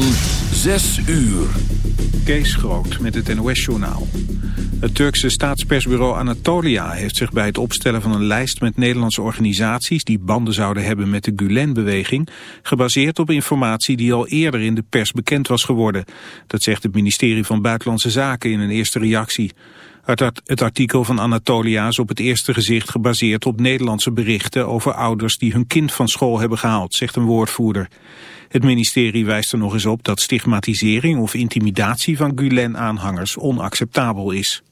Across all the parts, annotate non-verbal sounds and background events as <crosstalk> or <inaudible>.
van 6 uur. Kees Groot met het NOS-journaal. Het Turkse staatspersbureau Anatolia heeft zich bij het opstellen van een lijst met Nederlandse organisaties die banden zouden hebben met de Gulen-beweging gebaseerd op informatie die al eerder in de pers bekend was geworden. Dat zegt het ministerie van Buitenlandse Zaken in een eerste reactie. Het artikel van Anatolia is op het eerste gezicht gebaseerd op Nederlandse berichten over ouders die hun kind van school hebben gehaald, zegt een woordvoerder. Het ministerie wijst er nog eens op dat stigmatisering of intimidatie van Gulen-aanhangers onacceptabel is.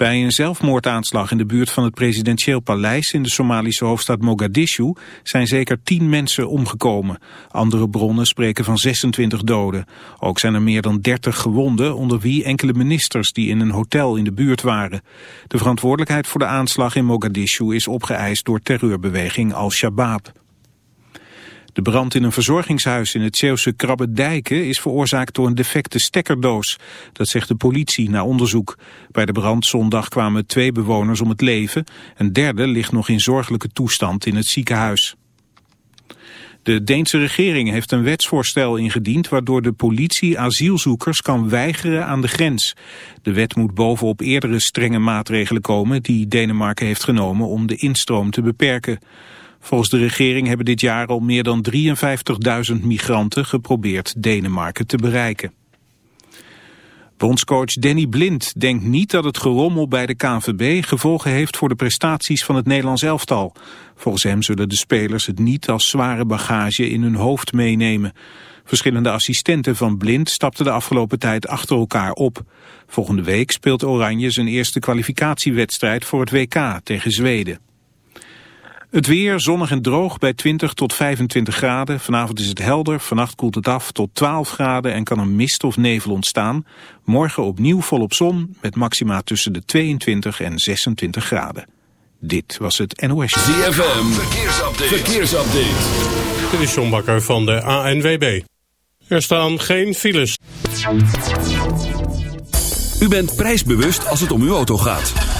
Bij een zelfmoordaanslag in de buurt van het presidentieel paleis in de Somalische hoofdstad Mogadishu zijn zeker tien mensen omgekomen. Andere bronnen spreken van 26 doden. Ook zijn er meer dan 30 gewonden, onder wie enkele ministers die in een hotel in de buurt waren. De verantwoordelijkheid voor de aanslag in Mogadishu is opgeëist door terreurbeweging Al-Shabaab. De brand in een verzorgingshuis in het Zeeuwse Krabbedijken is veroorzaakt door een defecte stekkerdoos. Dat zegt de politie na onderzoek. Bij de brand zondag kwamen twee bewoners om het leven. Een derde ligt nog in zorgelijke toestand in het ziekenhuis. De Deense regering heeft een wetsvoorstel ingediend waardoor de politie asielzoekers kan weigeren aan de grens. De wet moet bovenop eerdere strenge maatregelen komen die Denemarken heeft genomen om de instroom te beperken. Volgens de regering hebben dit jaar al meer dan 53.000 migranten geprobeerd Denemarken te bereiken. Bondscoach Danny Blind denkt niet dat het gerommel bij de KNVB gevolgen heeft voor de prestaties van het Nederlands elftal. Volgens hem zullen de spelers het niet als zware bagage in hun hoofd meenemen. Verschillende assistenten van Blind stapten de afgelopen tijd achter elkaar op. Volgende week speelt Oranje zijn eerste kwalificatiewedstrijd voor het WK tegen Zweden. Het weer zonnig en droog bij 20 tot 25 graden. Vanavond is het helder, vannacht koelt het af tot 12 graden en kan een mist of nevel ontstaan. Morgen opnieuw volop zon met maxima tussen de 22 en 26 graden. Dit was het NOS. ZFM, verkeersupdate. verkeersupdate. Dit is John Bakker van de ANWB. Er staan geen files. U bent prijsbewust als het om uw auto gaat.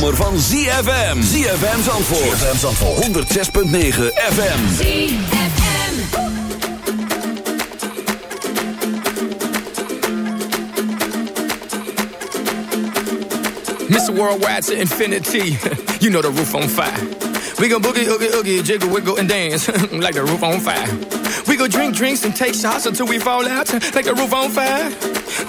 zomer van ZFM. ZFM Zandvoort. ZFM Zandvoort. 106.9 FM. ZFM. Mr. Worldwide to infinity. <laughs> you know the roof on fire. We gon' boogie, oogie, oogie, jiggle, wiggle, and dance. <laughs> like the roof on fire. We go drink drinks and take shots until we fall out. Like the roof on fire.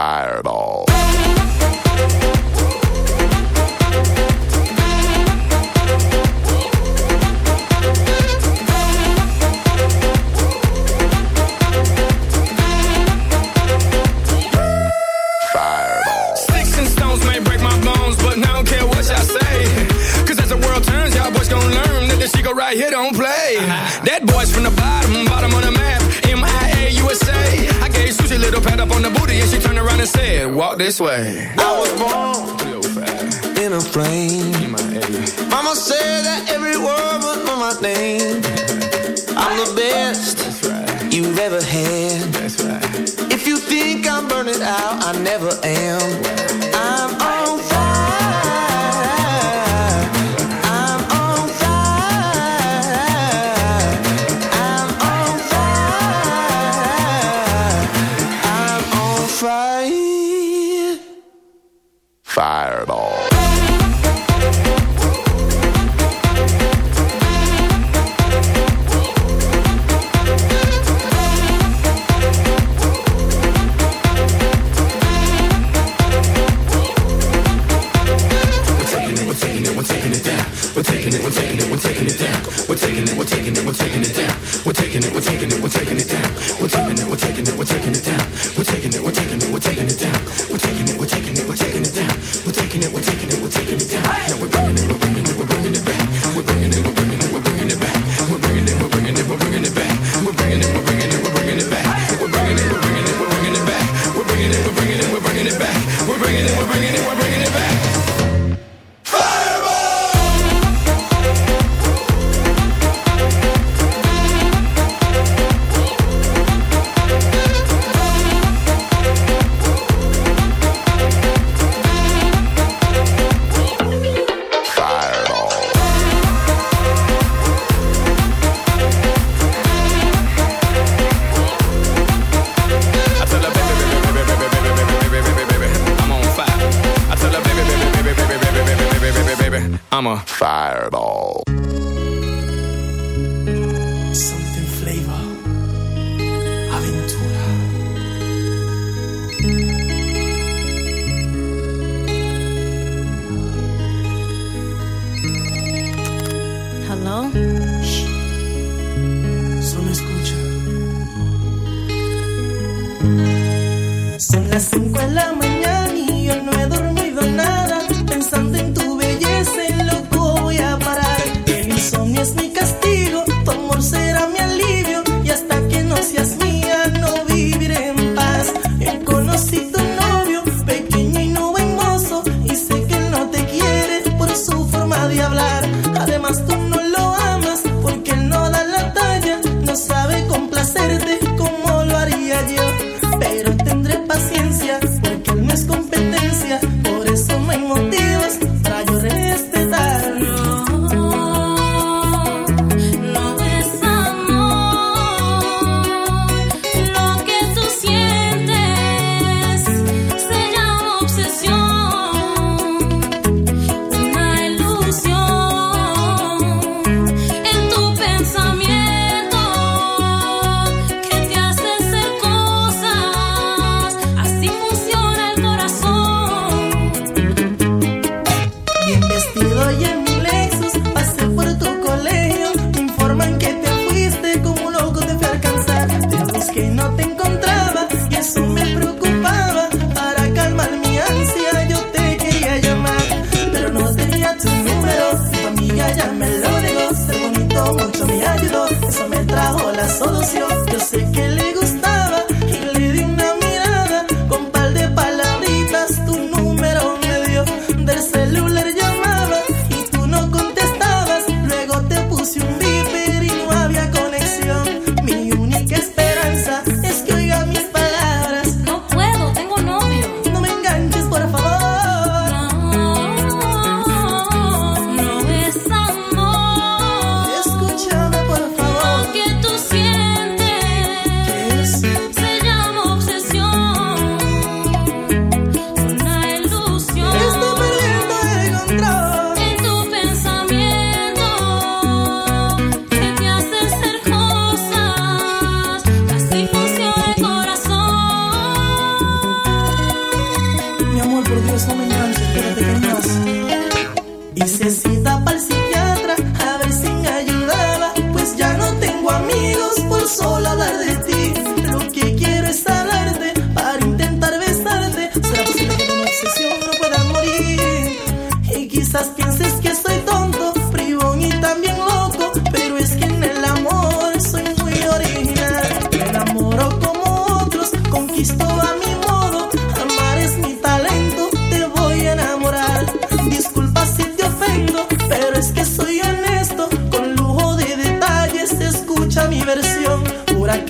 fire at all. this way.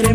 entre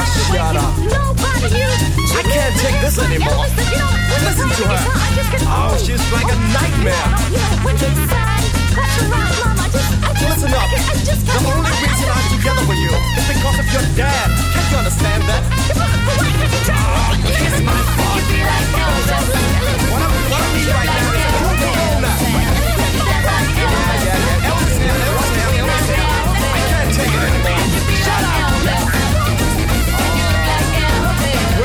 Oh, shut up. I can't take this anymore. Listen to her. Oh, she's like a nightmare. Listen up. The only reason I'm together with you is because of your dad. Can't you understand that? Oh, ah, kiss my butt. What I, what I need right now is a Corona. Yeah, yeah, yeah. Elvis Elvis Elvis here. I can't take it anymore.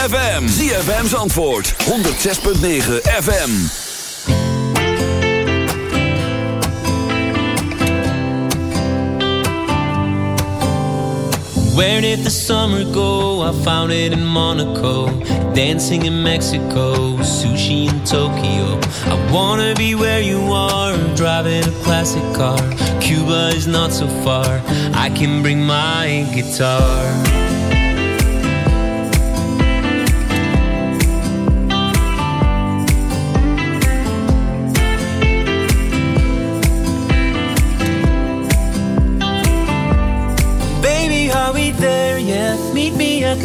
ZFM. ZFM's antwoord, 106.9 FM. Where did the summer go? I found it in Monaco, dancing in Mexico, sushi in Tokyo. I wanna be where you are, driving a classic car. Cuba is not so far, I can bring my guitar.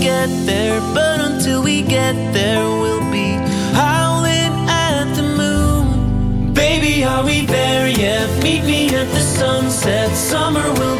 Get there, but until we get there, we'll be howling at the moon. Baby, are we there yet? Meet me at the sunset. Summer will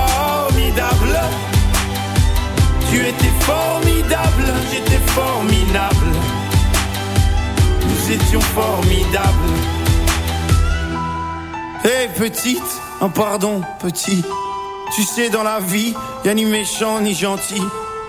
Tu étais formidable, j'étais formidable. Nous étions formidables. Hé petite, un pardon petit. Tu sais dans la vie, y a ni méchant ni gentil.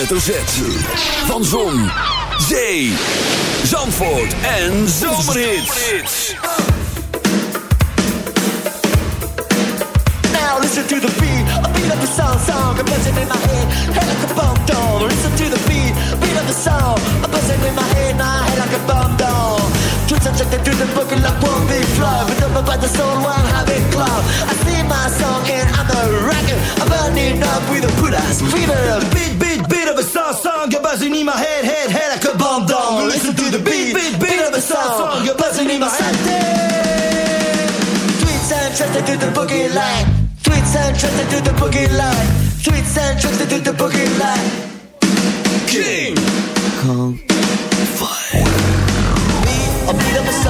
Hoofdletter Z. Van Zon, Zee, Zandvoort en Zomerhits. Now listen to the beat, a beat of the a buzzing in my head, head like a bomb. Listen to the beat, beat of the song, a buzzing in my head, my head a down. Twist and check to the book like one big flow, but up by the soul, one habit club. I sing my song and I'm a rocker, I'm burning up with a put ass fever. Beat, beat, beat of a song, song, you're buzzing in my head, head, head like a bomb down. Listen to the beat, beat, beat of a song, song, you're buzzing in my head. Tweets and tricks to the boogie line. Tweets and tricks to the boogie line. Tweets and tricks to the boogie line. King Kong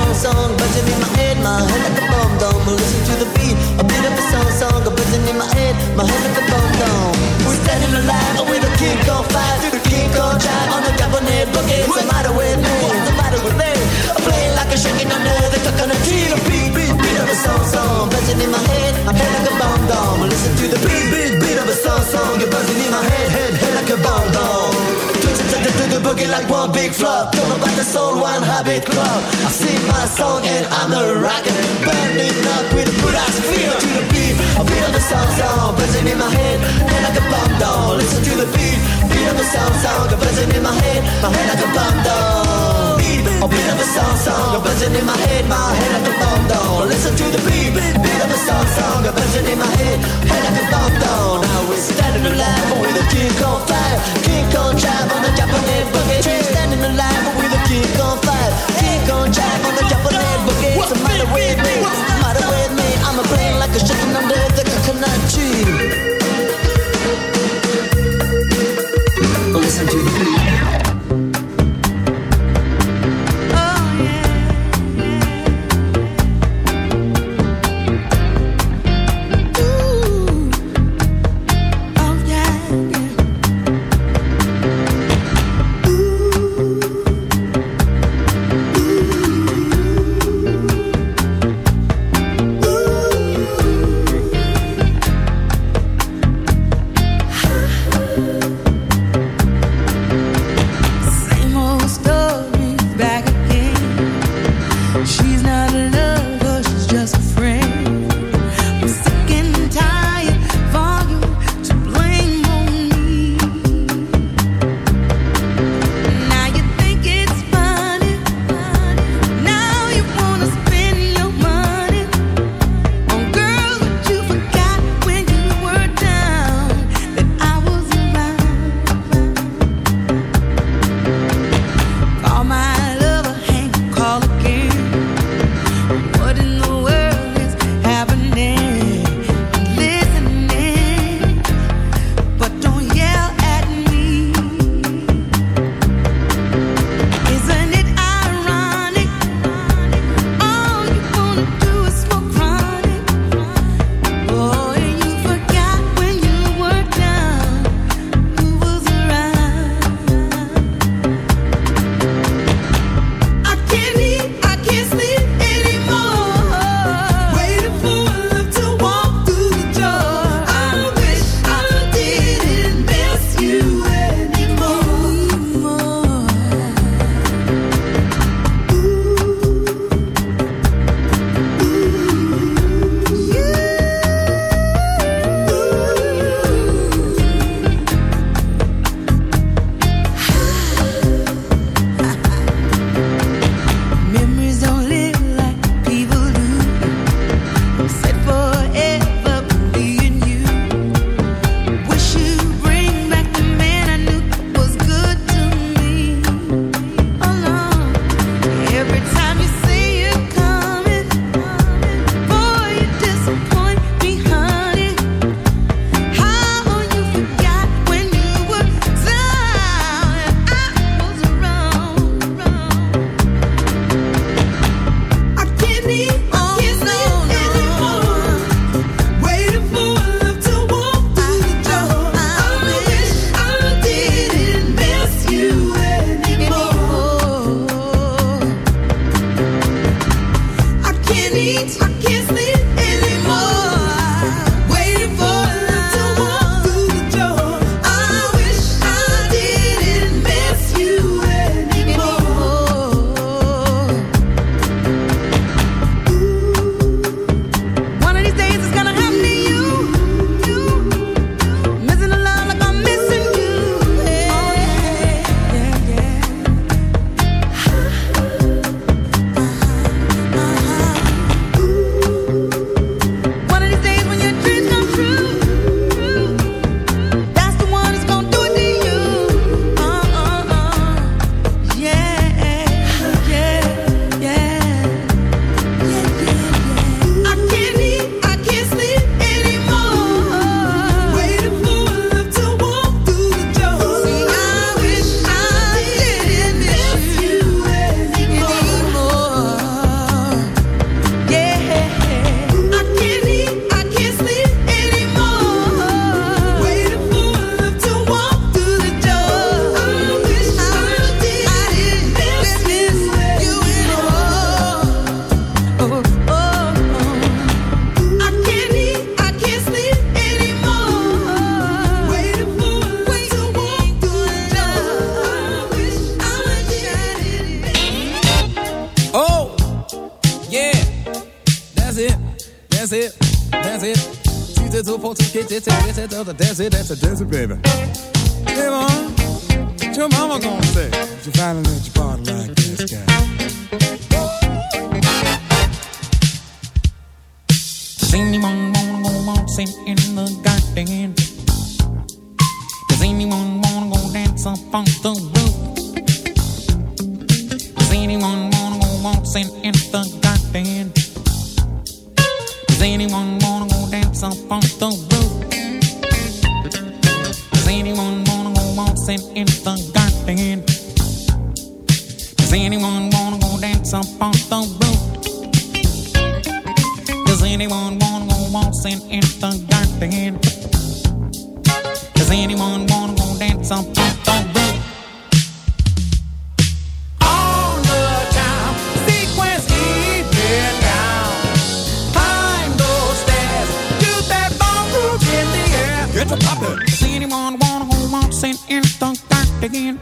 song, song, buzzing in my head, my head like a bomb dome. Listen to the beat, a beat of a song, song, buzzing in my head, my head like a bomb dome. We're standing alive with a king on fire, through the king on drive on the cabinet boogie. What's the matter with me? What's the matter with me? I'm playing like a shaking under the coconut tree. The beat, beat, beat of a song, song, buzzing in my head, my head like a bomb dome. Listen to the beat, beat, beat of a song, song, buzzing in my head, head, head like a bomb dome. Twitching to the, boogie like one big flop. Know about the soul, one habit club. I sing my song and I'm a rocker. Burning up with a good ass feel to the beat. Beat of the song, song, dance up on the roof. Does anyone wanna go waltzing in the garden? Does anyone wanna go dance up on the roof? Get. Does anyone wanna go waltzing in the dark again?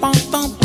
bum, bum.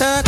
attack